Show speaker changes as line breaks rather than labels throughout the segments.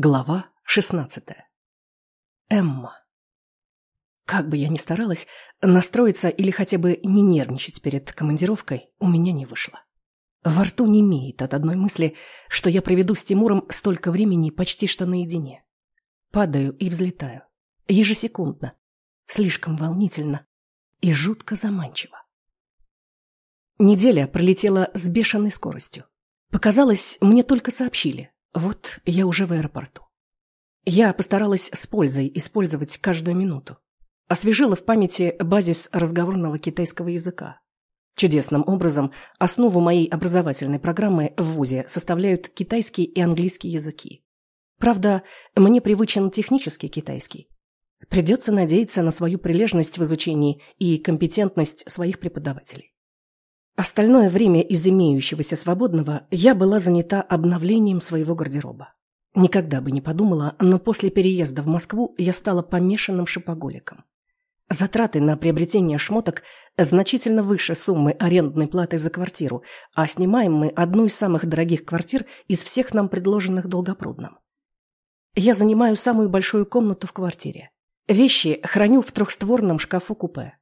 Глава шестнадцатая. Эмма. Как бы я ни старалась, настроиться или хотя бы не нервничать перед командировкой у меня не вышло. Во рту не имеет от одной мысли, что я проведу с Тимуром столько времени почти что наедине. Падаю и взлетаю. Ежесекундно. Слишком волнительно и жутко заманчиво. Неделя пролетела с бешеной скоростью. Показалось, мне только сообщили. Вот я уже в аэропорту. Я постаралась с пользой использовать каждую минуту. Освежила в памяти базис разговорного китайского языка. Чудесным образом основу моей образовательной программы в ВУЗе составляют китайский и английский языки. Правда, мне привычен технический китайский. Придется надеяться на свою прилежность в изучении и компетентность своих преподавателей. Остальное время из имеющегося свободного я была занята обновлением своего гардероба. Никогда бы не подумала, но после переезда в Москву я стала помешанным шопоголиком. Затраты на приобретение шмоток значительно выше суммы арендной платы за квартиру, а снимаем мы одну из самых дорогих квартир из всех нам предложенных Долгопрудном. Я занимаю самую большую комнату в квартире. Вещи храню в трехстворном шкафу-купе.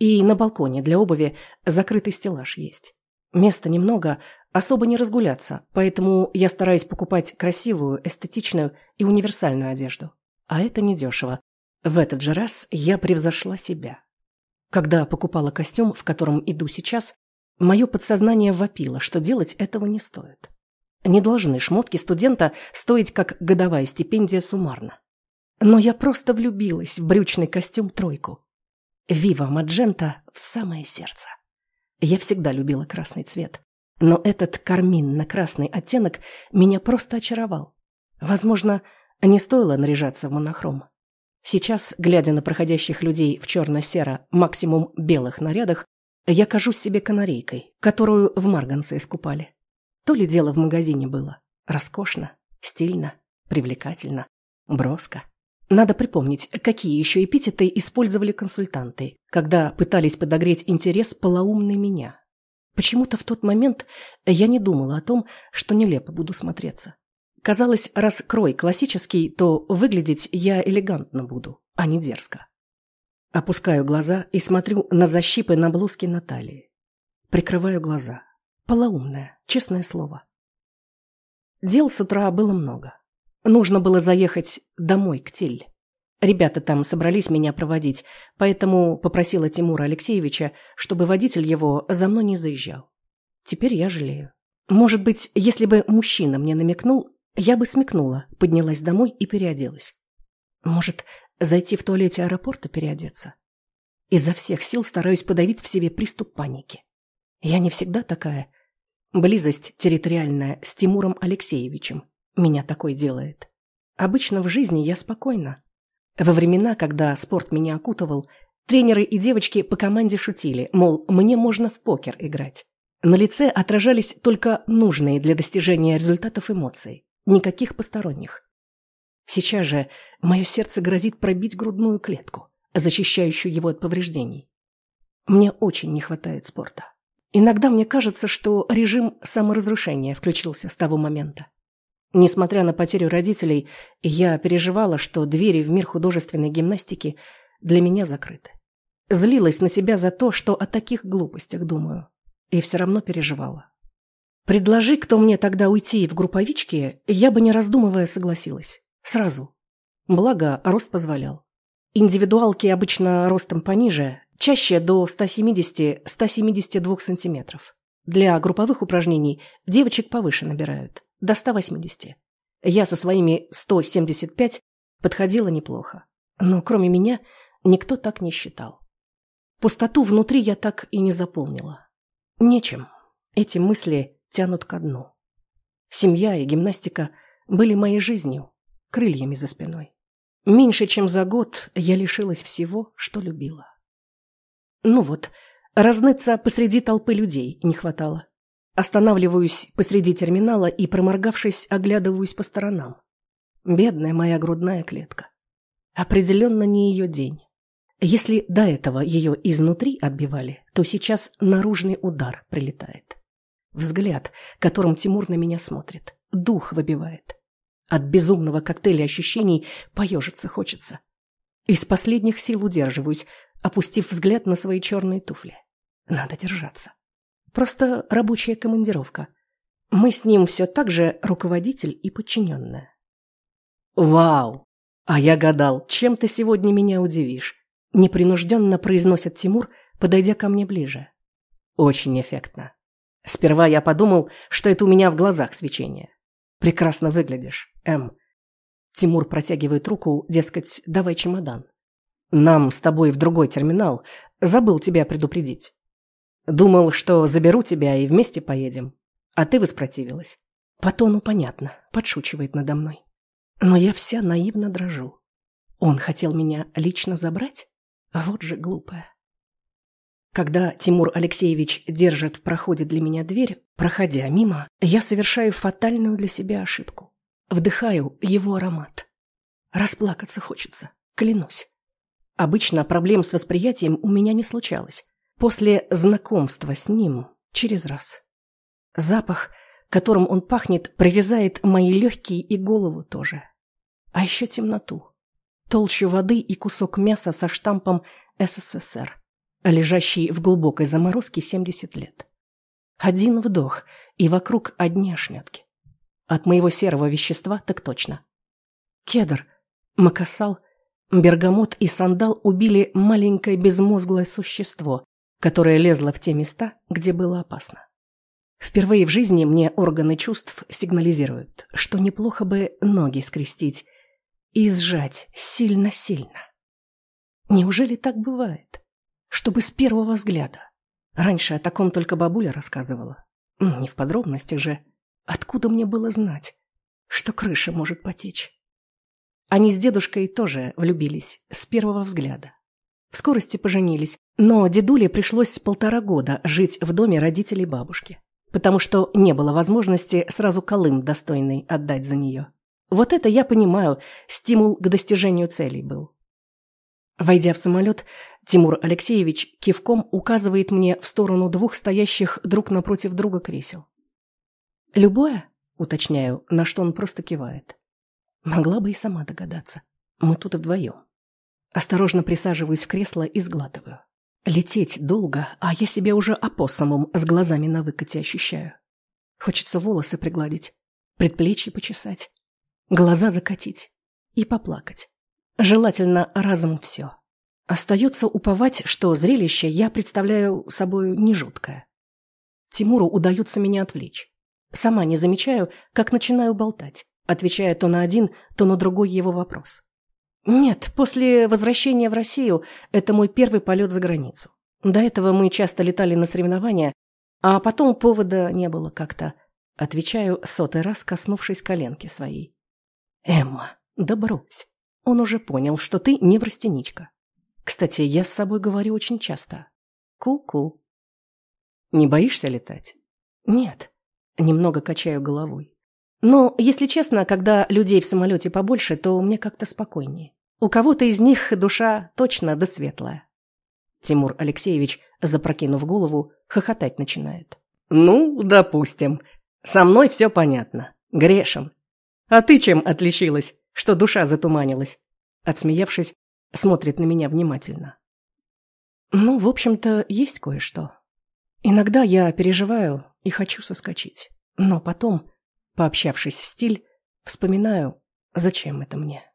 И на балконе для обуви закрытый стеллаж есть. Места немного, особо не разгуляться, поэтому я стараюсь покупать красивую, эстетичную и универсальную одежду. А это недешево. В этот же раз я превзошла себя. Когда покупала костюм, в котором иду сейчас, мое подсознание вопило, что делать этого не стоит. Не должны шмотки студента стоить как годовая стипендия суммарно. Но я просто влюбилась в брючный костюм тройку. Вива Маджента в самое сердце. Я всегда любила красный цвет, но этот кармин-на-красный оттенок меня просто очаровал. Возможно, не стоило наряжаться в монохром. Сейчас, глядя на проходящих людей в черно-серо, максимум белых нарядах, я кажусь себе канарейкой, которую в Марганце искупали. То ли дело в магазине было. Роскошно, стильно, привлекательно, броско. Надо припомнить, какие еще эпитеты использовали консультанты, когда пытались подогреть интерес полоумной меня. Почему-то в тот момент я не думала о том, что нелепо буду смотреться. Казалось, раз крой классический, то выглядеть я элегантно буду, а не дерзко. Опускаю глаза и смотрю на защипы на блузке Натальи. Прикрываю глаза. Полоумная, честное слово. Дел с утра было много. Нужно было заехать домой, к Тиль. Ребята там собрались меня проводить, поэтому попросила Тимура Алексеевича, чтобы водитель его за мной не заезжал. Теперь я жалею. Может быть, если бы мужчина мне намекнул, я бы смекнула, поднялась домой и переоделась. Может, зайти в туалете аэропорта переодеться? Изо всех сил стараюсь подавить в себе приступ паники. Я не всегда такая. Близость территориальная с Тимуром Алексеевичем меня такой делает. Обычно в жизни я спокойна. Во времена, когда спорт меня окутывал, тренеры и девочки по команде шутили, мол, мне можно в покер играть. На лице отражались только нужные для достижения результатов эмоции, никаких посторонних. Сейчас же мое сердце грозит пробить грудную клетку, защищающую его от повреждений. Мне очень не хватает спорта. Иногда мне кажется, что режим саморазрушения включился с того момента. Несмотря на потерю родителей, я переживала, что двери в мир художественной гимнастики для меня закрыты. Злилась на себя за то, что о таких глупостях думаю. И все равно переживала. Предложи, кто мне тогда уйти в групповички, я бы не раздумывая согласилась. Сразу. Благо, рост позволял. Индивидуалки обычно ростом пониже, чаще до 170-172 сантиметров. Для групповых упражнений девочек повыше набирают до 180. Я со своими 175 подходила неплохо. Но кроме меня никто так не считал. Пустоту внутри я так и не заполнила. Нечем. Эти мысли тянут ко дну. Семья и гимнастика были моей жизнью, крыльями за спиной. Меньше чем за год я лишилась всего, что любила. Ну вот, разныться посреди толпы людей не хватало. Останавливаюсь посреди терминала и, проморгавшись, оглядываюсь по сторонам. Бедная моя грудная клетка. Определенно не ее день. Если до этого ее изнутри отбивали, то сейчас наружный удар прилетает. Взгляд, которым Тимур на меня смотрит, дух выбивает. От безумного коктейля ощущений поежиться хочется. Из последних сил удерживаюсь, опустив взгляд на свои черные туфли. Надо держаться. Просто рабочая командировка. Мы с ним все так же руководитель и подчиненная. «Вау! А я гадал, чем ты сегодня меня удивишь?» Непринужденно произносит Тимур, подойдя ко мне ближе. Очень эффектно. Сперва я подумал, что это у меня в глазах свечение. Прекрасно выглядишь, М. Тимур протягивает руку, дескать, давай чемодан. Нам с тобой в другой терминал. Забыл тебя предупредить. Думал, что заберу тебя и вместе поедем. А ты воспротивилась. По тону понятно, подшучивает надо мной. Но я вся наивно дрожу. Он хотел меня лично забрать? Вот же глупая. Когда Тимур Алексеевич держит в проходе для меня дверь, проходя мимо, я совершаю фатальную для себя ошибку. Вдыхаю его аромат. Расплакаться хочется, клянусь. Обычно проблем с восприятием у меня не случалось. После знакомства с ним через раз. Запах, которым он пахнет, прорезает мои легкие и голову тоже. А еще темноту. Толщу воды и кусок мяса со штампом СССР лежащий в глубокой заморозке 70 лет. Один вдох, и вокруг одни ошметки. От моего серого вещества так точно. Кедр, макасал, бергамот и сандал убили маленькое безмозглое существо, которое лезло в те места, где было опасно. Впервые в жизни мне органы чувств сигнализируют, что неплохо бы ноги скрестить и сжать сильно-сильно. Неужели так бывает? чтобы с первого взгляда. Раньше о таком только бабуля рассказывала. Не в подробностях же. Откуда мне было знать, что крыша может потечь? Они с дедушкой тоже влюбились с первого взгляда. В скорости поженились, но дедуле пришлось полтора года жить в доме родителей бабушки, потому что не было возможности сразу колым достойный отдать за нее. Вот это я понимаю, стимул к достижению целей был. Войдя в самолет, Тимур Алексеевич кивком указывает мне в сторону двух стоящих друг напротив друга кресел. «Любое?» – уточняю, на что он просто кивает. Могла бы и сама догадаться. Мы тут вдвоем. Осторожно присаживаюсь в кресло и сглатываю. Лететь долго, а я себя уже опоссумом с глазами на выкате ощущаю. Хочется волосы пригладить, предплечье почесать, глаза закатить и поплакать. Желательно разом все. Остается уповать, что зрелище я представляю собой не жуткое. Тимуру удается меня отвлечь. Сама не замечаю, как начинаю болтать, отвечая то на один, то на другой его вопрос. Нет, после возвращения в Россию это мой первый полет за границу. До этого мы часто летали на соревнования, а потом повода не было как-то. Отвечаю сотый раз, коснувшись коленки своей. Эмма, да брось. Он уже понял, что ты не врастеничка. Кстати, я с собой говорю очень часто. Ку-ку. Не боишься летать? Нет. Немного качаю головой. Но, если честно, когда людей в самолете побольше, то мне как-то спокойнее. У кого-то из них душа точно да светлая. Тимур Алексеевич, запрокинув голову, хохотать начинает. «Ну, допустим. Со мной все понятно. Грешен. А ты чем отличилась? что душа затуманилась. Отсмеявшись, смотрит на меня внимательно. Ну, в общем-то, есть кое-что. Иногда я переживаю и хочу соскочить. Но потом, пообщавшись в стиль, вспоминаю, зачем это мне.